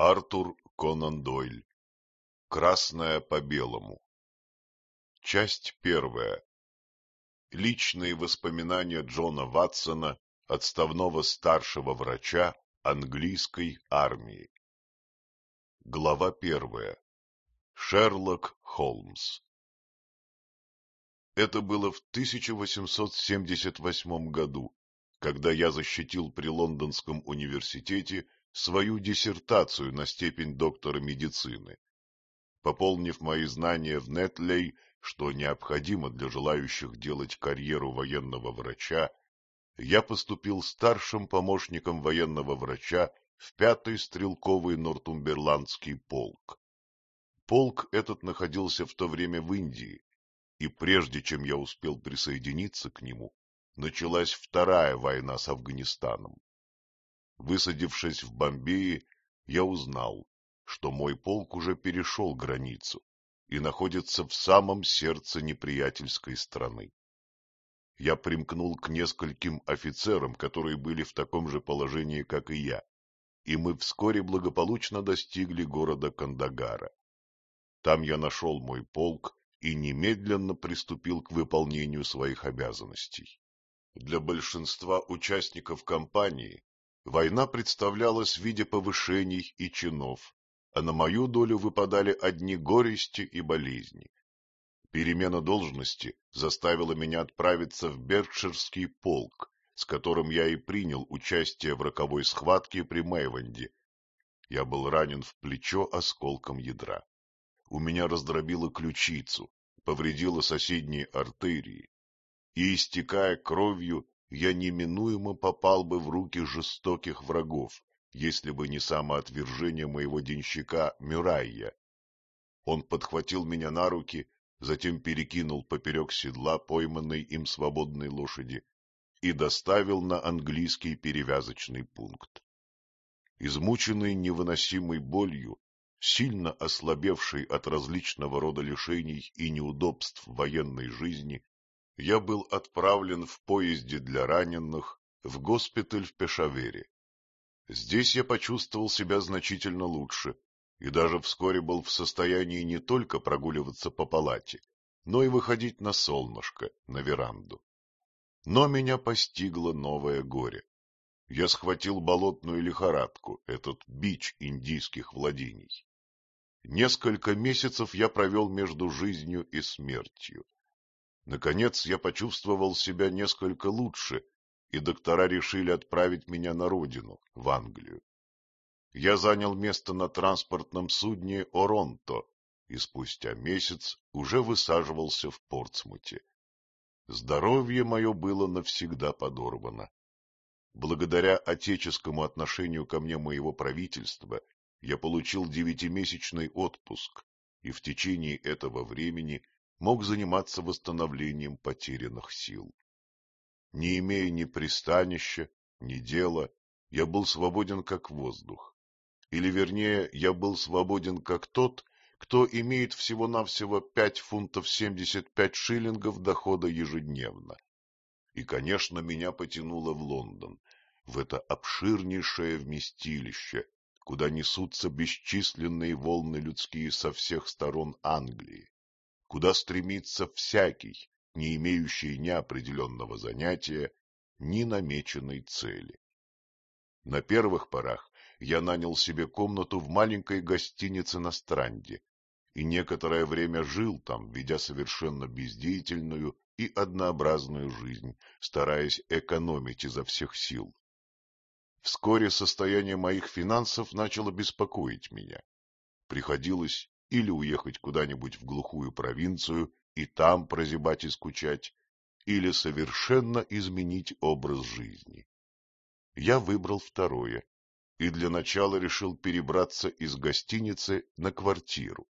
Артур Конан Дойль. Красное по белому. Часть первая. Личные воспоминания Джона Ватсона, отставного старшего врача английской армии. Глава первая. Шерлок Холмс. Это было в 1878 году, когда я защитил при Лондонском университете свою диссертацию на степень доктора медицины. Пополнив мои знания в Нетлей, что необходимо для желающих делать карьеру военного врача, я поступил старшим помощником военного врача в пятый стрелковый Нортумберландский полк. Полк этот находился в то время в Индии, и прежде чем я успел присоединиться к нему, началась вторая война с Афганистаном. Высадившись в Бомбее, я узнал, что мой полк уже перешел границу и находится в самом сердце неприятельской страны. Я примкнул к нескольким офицерам, которые были в таком же положении, как и я, и мы вскоре благополучно достигли города Кандагара. Там я нашел мой полк и немедленно приступил к выполнению своих обязанностей. Для большинства участников кампании Война представлялась в виде повышений и чинов, а на мою долю выпадали одни горести и болезни. Перемена должности заставила меня отправиться в Беркширский полк, с которым я и принял участие в роковой схватке при Мэйвенде. Я был ранен в плечо осколком ядра. У меня раздробило ключицу, повредило соседние артерии, и, истекая кровью, я неминуемо попал бы в руки жестоких врагов, если бы не самоотвержение моего денщика Мюрайя. Он подхватил меня на руки, затем перекинул поперек седла пойманной им свободной лошади и доставил на английский перевязочный пункт. Измученный невыносимой болью, сильно ослабевший от различного рода лишений и неудобств военной жизни, я был отправлен в поезде для раненых в госпиталь в Пешавере. Здесь я почувствовал себя значительно лучше и даже вскоре был в состоянии не только прогуливаться по палате, но и выходить на солнышко, на веранду. Но меня постигло новое горе. Я схватил болотную лихорадку, этот бич индийских владений. Несколько месяцев я провел между жизнью и смертью. Наконец я почувствовал себя несколько лучше, и доктора решили отправить меня на родину, в Англию. Я занял место на транспортном судне «Оронто» и спустя месяц уже высаживался в Портсмуте. Здоровье мое было навсегда подорвано. Благодаря отеческому отношению ко мне моего правительства я получил девятимесячный отпуск, и в течение этого времени мог заниматься восстановлением потерянных сил. Не имея ни пристанища, ни дела, я был свободен как воздух. Или, вернее, я был свободен как тот, кто имеет всего-навсего пять фунтов семьдесят пять шиллингов дохода ежедневно. И, конечно, меня потянуло в Лондон, в это обширнейшее вместилище, куда несутся бесчисленные волны людские со всех сторон Англии куда стремится всякий, не имеющий ни определенного занятия, ни намеченной цели. На первых порах я нанял себе комнату в маленькой гостинице на Странде и некоторое время жил там, ведя совершенно бездеятельную и однообразную жизнь, стараясь экономить изо всех сил. Вскоре состояние моих финансов начало беспокоить меня. Приходилось или уехать куда-нибудь в глухую провинцию и там прозябать и скучать, или совершенно изменить образ жизни. Я выбрал второе и для начала решил перебраться из гостиницы на квартиру.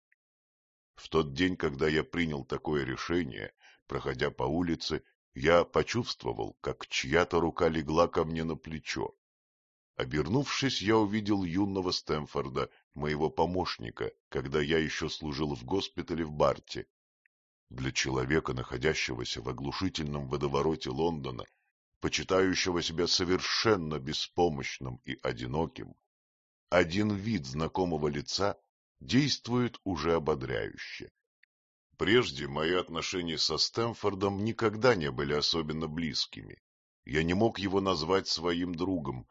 В тот день, когда я принял такое решение, проходя по улице, я почувствовал, как чья-то рука легла ко мне на плечо. Обернувшись, я увидел юного Стэмфорда, моего помощника, когда я еще служил в госпитале в Барте. Для человека, находящегося в оглушительном водовороте Лондона, почитающего себя совершенно беспомощным и одиноким, один вид знакомого лица действует уже ободряюще. Прежде мои отношения со Стэмфордом никогда не были особенно близкими. Я не мог его назвать своим другом,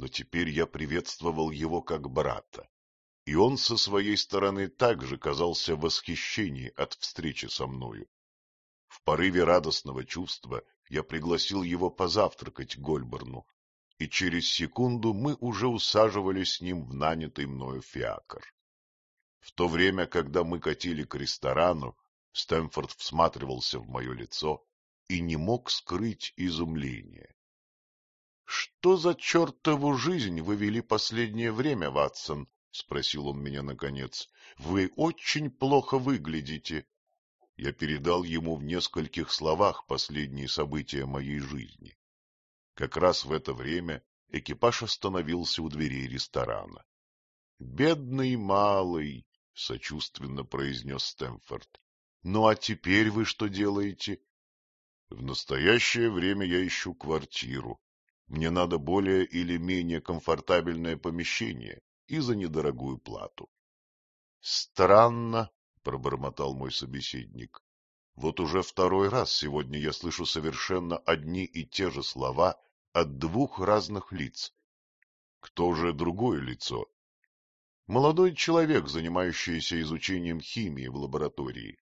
но теперь я приветствовал его как брата. И он со своей стороны также казался в восхищении от встречи со мною. В порыве радостного чувства я пригласил его позавтракать Гольборну, и через секунду мы уже усаживались с ним в нанятый мною фиакр. В то время, когда мы катили к ресторану, Стэнфорд всматривался в мое лицо и не мог скрыть изумление. — Что за чертову жизнь вы вели последнее время, Ватсон? — спросил он меня наконец. — Вы очень плохо выглядите. Я передал ему в нескольких словах последние события моей жизни. Как раз в это время экипаж остановился у дверей ресторана. — Бедный малый, — сочувственно произнес Стэмфорд. — Ну а теперь вы что делаете? — В настоящее время я ищу квартиру. Мне надо более или менее комфортабельное помещение и за недорогую плату. — Странно, — пробормотал мой собеседник. — Вот уже второй раз сегодня я слышу совершенно одни и те же слова от двух разных лиц. Кто же другое лицо? Молодой человек, занимающийся изучением химии в лаборатории.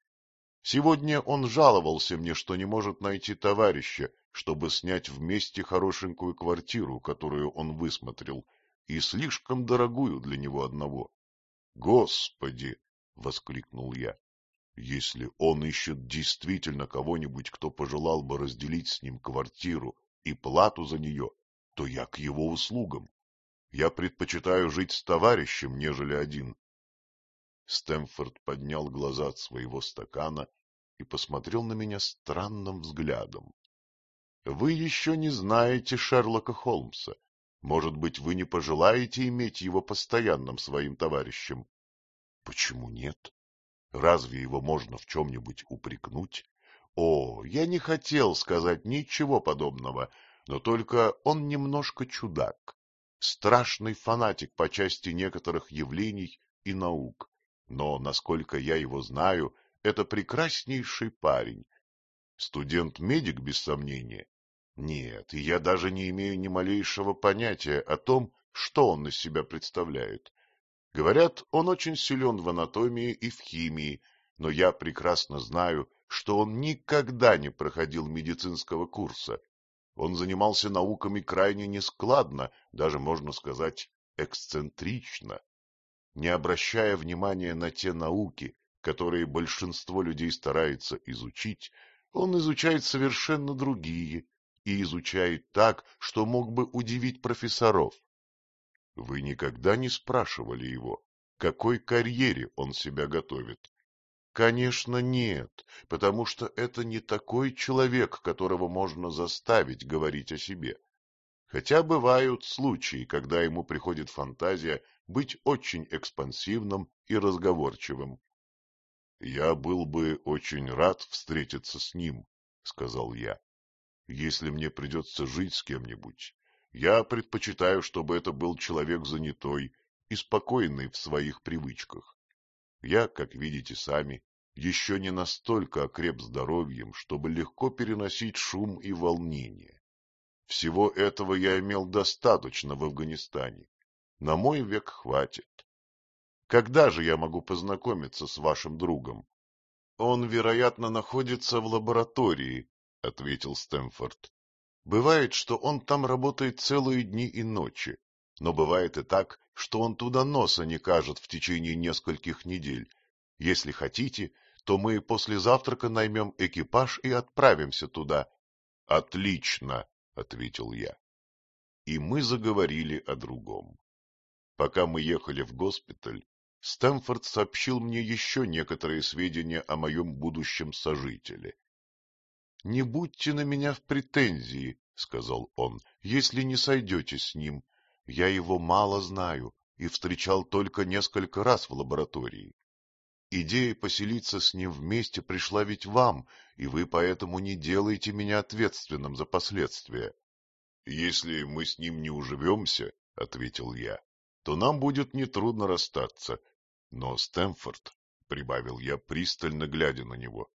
Сегодня он жаловался мне, что не может найти товарища, чтобы снять вместе хорошенькую квартиру, которую он высмотрел, и слишком дорогую для него одного. «Господи!» — воскликнул я. «Если он ищет действительно кого-нибудь, кто пожелал бы разделить с ним квартиру и плату за нее, то я к его услугам. Я предпочитаю жить с товарищем, нежели один. Стэмфорд поднял глаза от своего стакана и посмотрел на меня странным взглядом. — Вы еще не знаете Шерлока Холмса. Может быть, вы не пожелаете иметь его постоянным своим товарищем? — Почему нет? Разве его можно в чем-нибудь упрекнуть? О, я не хотел сказать ничего подобного, но только он немножко чудак страшный фанатик по части некоторых явлений и наук, но, насколько я его знаю, это прекраснейший парень. Студент-медик, без сомнения? Нет, я даже не имею ни малейшего понятия о том, что он из себя представляет. Говорят, он очень силен в анатомии и в химии, но я прекрасно знаю, что он никогда не проходил медицинского курса он занимался науками крайне нескладно, даже, можно сказать, эксцентрично. Не обращая внимания на те науки, которые большинство людей старается изучить, он изучает совершенно другие и изучает так, что мог бы удивить профессоров. Вы никогда не спрашивали его, какой карьере он себя готовит? Конечно, нет, потому что это не такой человек, которого можно заставить говорить о себе. Хотя бывают случаи, когда ему приходит фантазия быть очень экспансивным и разговорчивым. — Я был бы очень рад встретиться с ним, — сказал я. — Если мне придется жить с кем-нибудь, я предпочитаю, чтобы это был человек занятой и спокойный в своих привычках. Я, как видите сами, еще не настолько окреп здоровьем, чтобы легко переносить шум и волнение. Всего этого я имел достаточно в Афганистане. На мой век хватит. Когда же я могу познакомиться с вашим другом? — Он, вероятно, находится в лаборатории, — ответил Стэнфорд. — Бывает, что он там работает целые дни и ночи, но бывает и так, что он туда носа не кажет в течение нескольких недель. Если хотите, то мы после завтрака наймем экипаж и отправимся туда. — Отлично, — ответил я. И мы заговорили о другом. Пока мы ехали в госпиталь, Стэнфорд сообщил мне еще некоторые сведения о моем будущем сожителе. — Не будьте на меня в претензии, — сказал он, — если не сойдете с ним. Я его мало знаю и встречал только несколько раз в лаборатории. Идея поселиться с ним вместе пришла ведь вам, и вы поэтому не делаете меня ответственным за последствия. — Если мы с ним не уживемся, — ответил я, то нам будет нетрудно расстаться. Но, Стэнфорд, — прибавил я, пристально глядя на него, —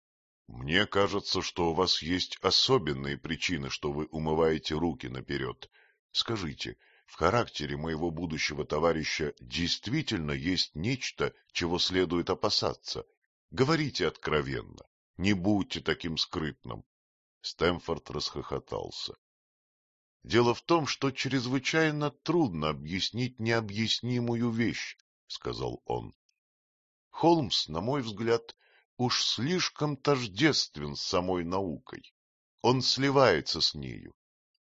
мне кажется, что у вас есть особенные причины, что вы умываете руки наперед. Скажите, в характере моего будущего товарища действительно есть нечто, чего следует опасаться? Говорите откровенно, не будьте таким скрытным. Стэнфорд расхохотался. Дело в том, что чрезвычайно трудно объяснить необъяснимую вещь, — сказал он. Холмс, на мой взгляд, уж слишком тождествен с самой наукой. Он сливается с нею,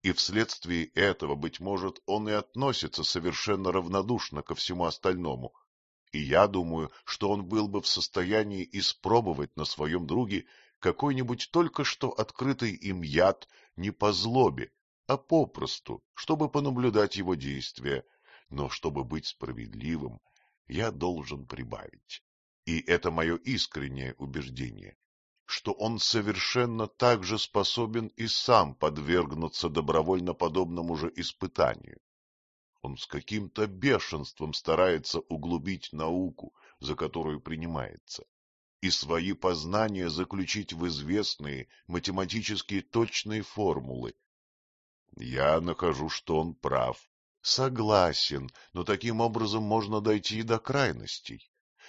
и вследствие этого, быть может, он и относится совершенно равнодушно ко всему остальному. И я думаю, что он был бы в состоянии испробовать на своем друге какой-нибудь только что открытый им яд не по злобе, а попросту, чтобы понаблюдать его действия. Но чтобы быть справедливым, я должен прибавить. И это мое искреннее убеждение, что он совершенно так же способен и сам подвергнуться добровольно подобному же испытанию. Он с каким-то бешенством старается углубить науку, за которую принимается, и свои познания заключить в известные математически точные формулы, я нахожу, что он прав. Согласен, но таким образом можно дойти и до крайностей.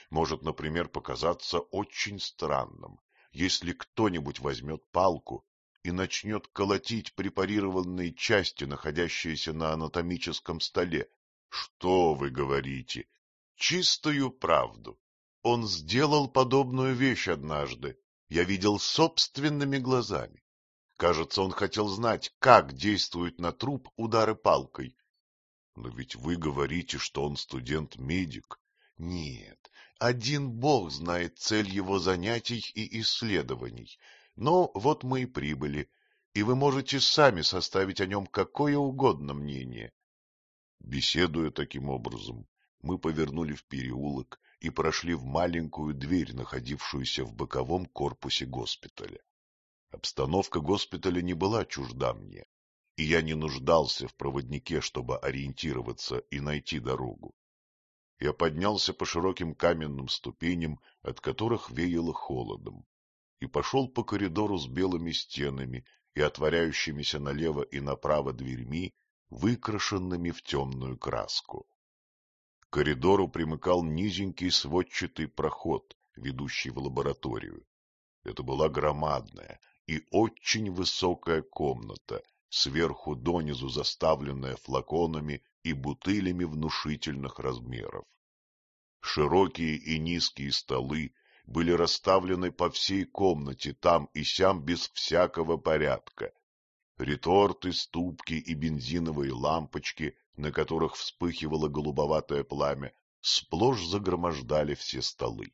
Может, например, показаться очень странным, если кто-нибудь возьмет палку и начнет колотить препарированные части, находящиеся на анатомическом столе. Что вы говорите? Чистую правду. Он сделал подобную вещь однажды. Я видел собственными глазами. Кажется, он хотел знать, как действуют на труп удары палкой. Но ведь вы говорите, что он студент-медик. Нет, один бог знает цель его занятий и исследований. Но вот мы и прибыли, и вы можете сами составить о нем какое угодно мнение. Беседуя таким образом, мы повернули в переулок и прошли в маленькую дверь, находившуюся в боковом корпусе госпиталя. Обстановка госпиталя не была чужда мне, и я не нуждался в проводнике, чтобы ориентироваться и найти дорогу. Я поднялся по широким каменным ступеням, от которых веяло холодом, и пошел по коридору с белыми стенами и отворяющимися налево и направо дверьми, выкрашенными в темную краску. К коридору примыкал низенький сводчатый проход, ведущий в лабораторию. Это была громадная, и очень высокая комната, сверху донизу заставленная флаконами и бутылями внушительных размеров. Широкие и низкие столы были расставлены по всей комнате там и сям без всякого порядка. Реторты, ступки и бензиновые лампочки, на которых вспыхивало голубоватое пламя, сплошь загромождали все столы.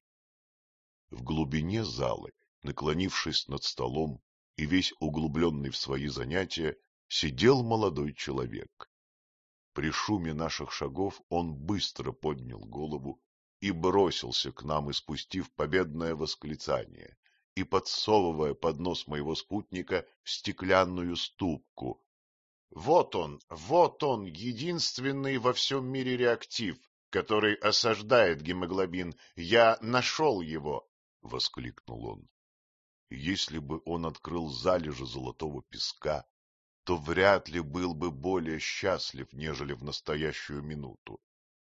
В глубине залы, наклонившись над столом, и весь углубленный в свои занятия, сидел молодой человек. При шуме наших шагов он быстро поднял голову и бросился к нам, испустив победное восклицание и подсовывая под нос моего спутника в стеклянную ступку. — Вот он, вот он, единственный во всем мире реактив, который осаждает гемоглобин. Я нашел его! — воскликнул он. Если бы он открыл залежи золотого песка, то вряд ли был бы более счастлив, нежели в настоящую минуту.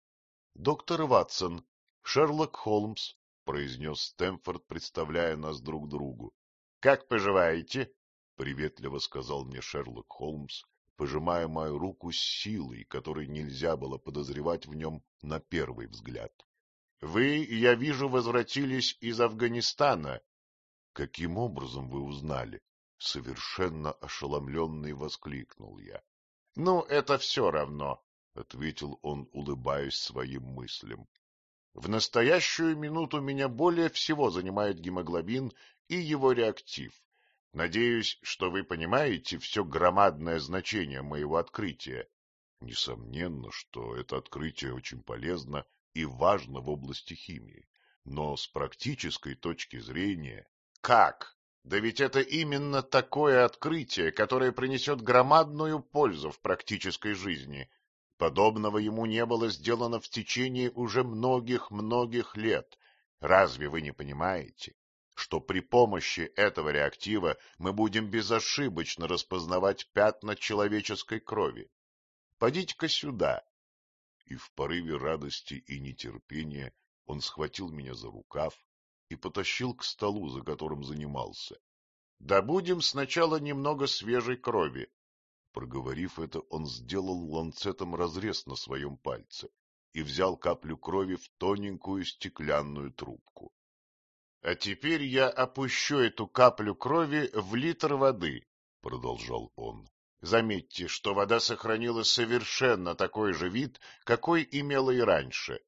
— Доктор Ватсон, Шерлок Холмс, — произнес Стэнфорд, представляя нас друг другу. — Как поживаете? — приветливо сказал мне Шерлок Холмс, пожимая мою руку с силой, которой нельзя было подозревать в нем на первый взгляд. — Вы, я вижу, возвратились из Афганистана. — Каким образом вы узнали? — совершенно ошеломленный воскликнул я. — Ну, это все равно, — ответил он, улыбаясь своим мыслям. — В настоящую минуту меня более всего занимает гемоглобин и его реактив. Надеюсь, что вы понимаете все громадное значение моего открытия. Несомненно, что это открытие очень полезно и важно в области химии, но с практической точки зрения как? Да ведь это именно такое открытие, которое принесет громадную пользу в практической жизни. Подобного ему не было сделано в течение уже многих-многих лет. Разве вы не понимаете, что при помощи этого реактива мы будем безошибочно распознавать пятна человеческой крови? Подите-ка сюда. И в порыве радости и нетерпения он схватил меня за рукав и потащил к столу, за которым занимался. — Добудем сначала немного свежей крови. Проговорив это, он сделал ланцетом разрез на своем пальце и взял каплю крови в тоненькую стеклянную трубку. — А теперь я опущу эту каплю крови в литр воды, — продолжал он. Заметьте, что вода сохранила совершенно такой же вид, какой имела и раньше.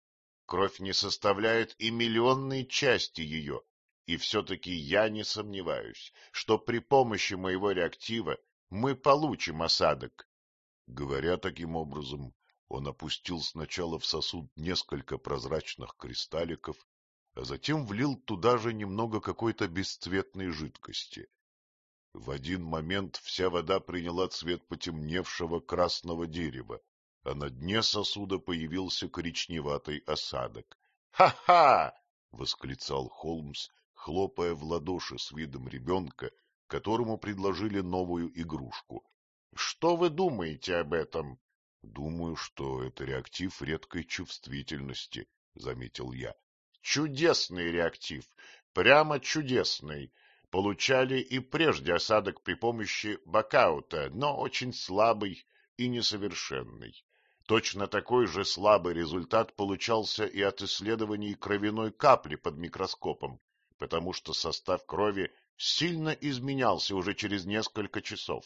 Кровь не составляет и миллионной части ее, и все-таки я не сомневаюсь, что при помощи моего реактива мы получим осадок. Говоря таким образом, он опустил сначала в сосуд несколько прозрачных кристалликов, а затем влил туда же немного какой-то бесцветной жидкости. В один момент вся вода приняла цвет потемневшего красного дерева, а на дне сосуда появился коричневатый осадок. «Ха — восклицал Холмс, хлопая в ладоши с видом ребенка, которому предложили новую игрушку. — Что вы думаете об этом? — Думаю, что это реактив редкой чувствительности, — заметил я. — Чудесный реактив, прямо чудесный получали и прежде осадок при помощи бакаута, но очень слабый и несовершенный. Точно такой же слабый результат получался и от исследований кровяной капли под микроскопом, потому что состав крови сильно изменялся уже через несколько часов.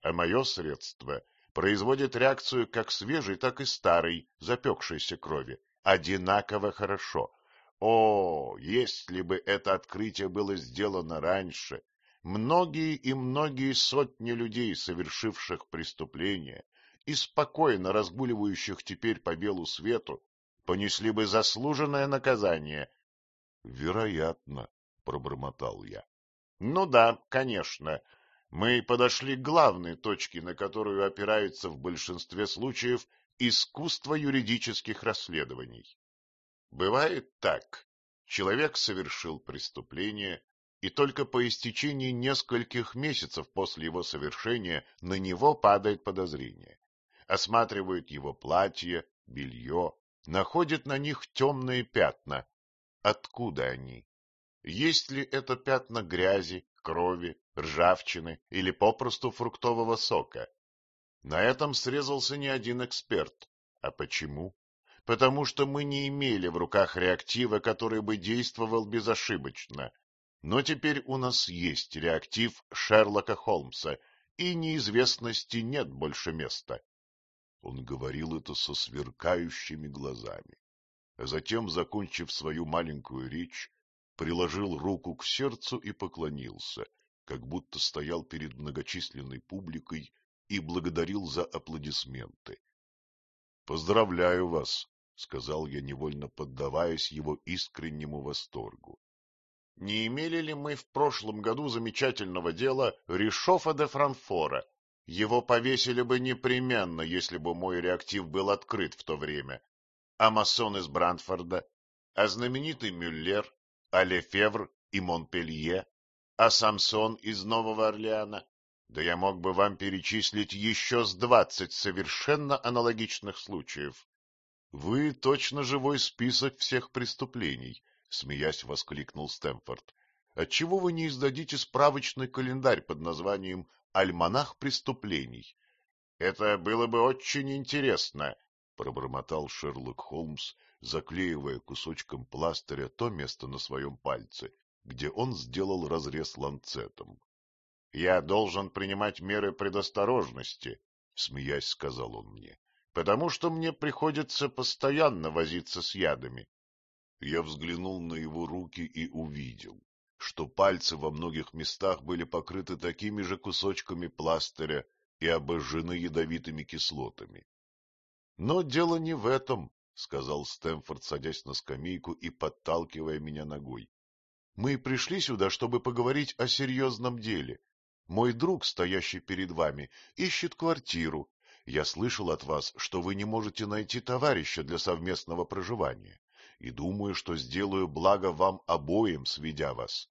А мое средство производит реакцию как свежей, так и старой, запекшейся крови, одинаково хорошо, о, если бы это открытие было сделано раньше, многие и многие сотни людей, совершивших преступления и спокойно разгуливающих теперь по белу свету, понесли бы заслуженное наказание. — Вероятно, — пробормотал я. — Ну да, конечно. Мы подошли к главной точке, на которую опирается в большинстве случаев искусство юридических расследований. Бывает так. Человек совершил преступление, и только по истечении нескольких месяцев после его совершения на него падает подозрение. Осматривают его платье, белье, находят на них темные пятна. Откуда они? Есть ли это пятна грязи, крови, ржавчины или попросту фруктового сока? На этом срезался не один эксперт. А почему? потому что мы не имели в руках реактива, который бы действовал безошибочно. Но теперь у нас есть реактив Шерлока Холмса, и неизвестности нет больше места. Он говорил это со сверкающими глазами, а затем, закончив свою маленькую речь, приложил руку к сердцу и поклонился, как будто стоял перед многочисленной публикой и благодарил за аплодисменты. — Поздравляю вас, — сказал я, невольно поддаваясь его искреннему восторгу. — Не имели ли мы в прошлом году замечательного дела Ришофа де Франфора? Его повесили бы непременно, если бы мой реактив был открыт в то время. А масон из Брандфорда? А знаменитый Мюллер? А Лефевр и Монпелье? А Самсон из Нового Орлеана? Да я мог бы вам перечислить еще с двадцать совершенно аналогичных случаев. Вы точно живой список всех преступлений, — смеясь воскликнул Стэмфорд. — Отчего вы не издадите справочный календарь под названием «Альманах преступлений»? — Это было бы очень интересно, — пробормотал Шерлок Холмс, заклеивая кусочком пластыря то место на своем пальце, где он сделал разрез ланцетом. — Я должен принимать меры предосторожности, — смеясь сказал он мне потому что мне приходится постоянно возиться с ядами. Я взглянул на его руки и увидел, что пальцы во многих местах были покрыты такими же кусочками пластыря и обожжены ядовитыми кислотами. — Но дело не в этом, — сказал Стэнфорд, садясь на скамейку и подталкивая меня ногой. — Мы пришли сюда, чтобы поговорить о серьезном деле. Мой друг, стоящий перед вами, ищет квартиру, Я слышал от вас, что вы не можете найти товарища для совместного проживания, и думаю, что сделаю благо вам обоим, сведя вас.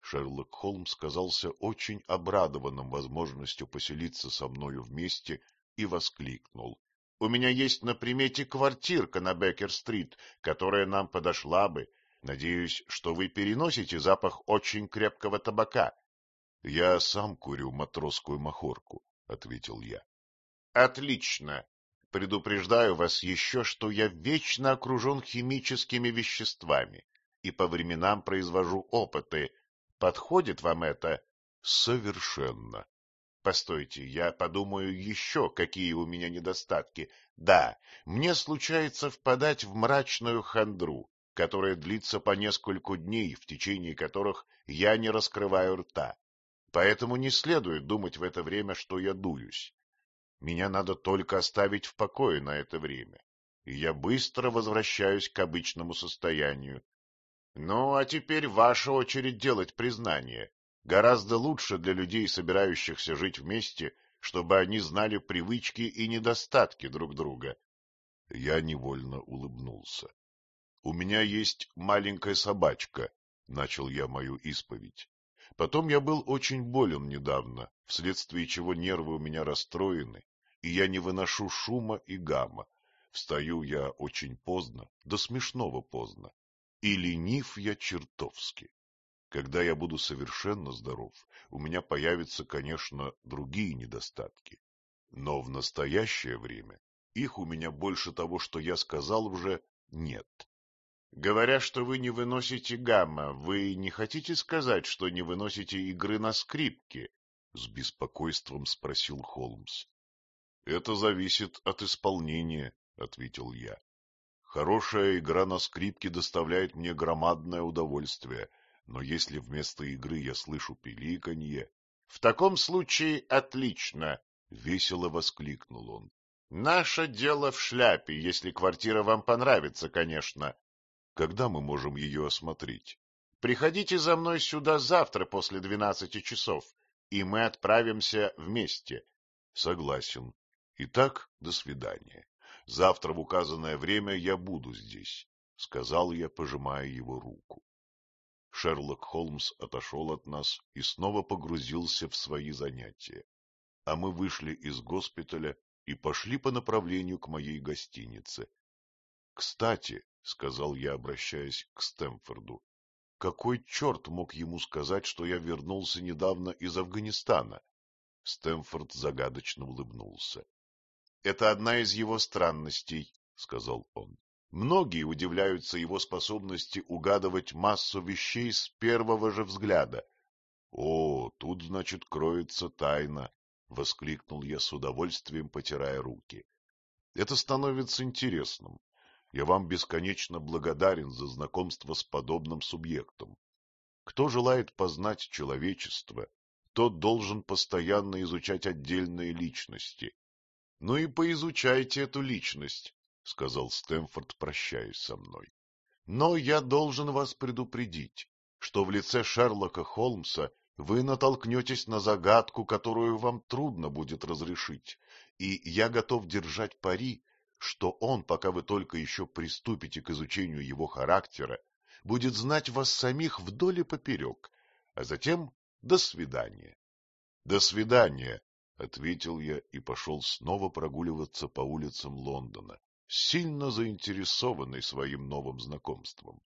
Шерлок Холмс казался очень обрадованным возможностью поселиться со мною вместе и воскликнул. — У меня есть на примете квартирка на Беккер-стрит, которая нам подошла бы. Надеюсь, что вы переносите запах очень крепкого табака. — Я сам курю матросскую махорку, — ответил я. — Отлично. Предупреждаю вас еще, что я вечно окружен химическими веществами и по временам произвожу опыты, Подходит вам это? Совершенно. Постойте, я подумаю еще, какие у меня недостатки. Да, мне случается впадать в мрачную хандру, которая длится по нескольку дней, в течение которых я не раскрываю рта. Поэтому не следует думать в это время, что я дуюсь. Меня надо только оставить в покое на это время, и я быстро возвращаюсь к обычному состоянию, ну, а теперь ваша очередь делать признание. Гораздо лучше для людей, собирающихся жить вместе, чтобы они знали привычки и недостатки друг друга. Я невольно улыбнулся. — У меня есть маленькая собачка, — начал я мою исповедь. Потом я был очень болен недавно, вследствие чего нервы у меня расстроены, и я не выношу шума и гамма. Встаю я очень поздно, до смешного поздно. И ленив я чертовски. Когда я буду совершенно здоров, у меня появятся, конечно, другие недостатки. Но в настоящее время их у меня больше того, что я сказал, уже нет. Говоря, что вы не выносите гамма, вы не хотите сказать, что не выносите игры на скрипке? — с беспокойством спросил Холмс. — Это зависит от исполнения, — ответил я. Хорошая игра на скрипке доставляет мне громадное удовольствие, но если вместо игры я слышу пиликанье... — В таком случае отлично! — весело воскликнул он. — Наше дело в шляпе, если квартира вам понравится, конечно. — Когда мы можем ее осмотреть? — Приходите за мной сюда завтра после двенадцати часов, и мы отправимся вместе. — Согласен. Итак, до свидания. Завтра в указанное время я буду здесь, — сказал я, пожимая его руку. Шерлок Холмс отошел от нас и снова погрузился в свои занятия, а мы вышли из госпиталя и пошли по направлению к моей гостинице. — Кстати, — сказал я, обращаясь к Стэмфорду, — какой черт мог ему сказать, что я вернулся недавно из Афганистана? Стэмфорд загадочно улыбнулся. Это одна из его странностей, — сказал он. Многие удивляются его способности угадывать массу вещей с первого же взгляда. — О, тут, значит, кроется тайна, — воскликнул я с удовольствием, потирая руки. — Это становится интересным. Я вам бесконечно благодарен за знакомство с подобным субъектом. Кто желает познать человечество, тот должен постоянно изучать отдельные личности, — Ну и поизучайте эту личность, — сказал Стэнфорд, прощаясь со мной. — Но я должен вас предупредить, что в лице Шерлока Холмса вы натолкнетесь на загадку, которую вам трудно будет разрешить, и я готов держать пари, что он, пока вы только еще приступите к изучению его характера, будет знать вас самих вдоль и поперек, а затем до свидания. — До свидания, — ответил я и пошел снова прогуливаться по улицам Лондона, сильно заинтересованный своим новым знакомством.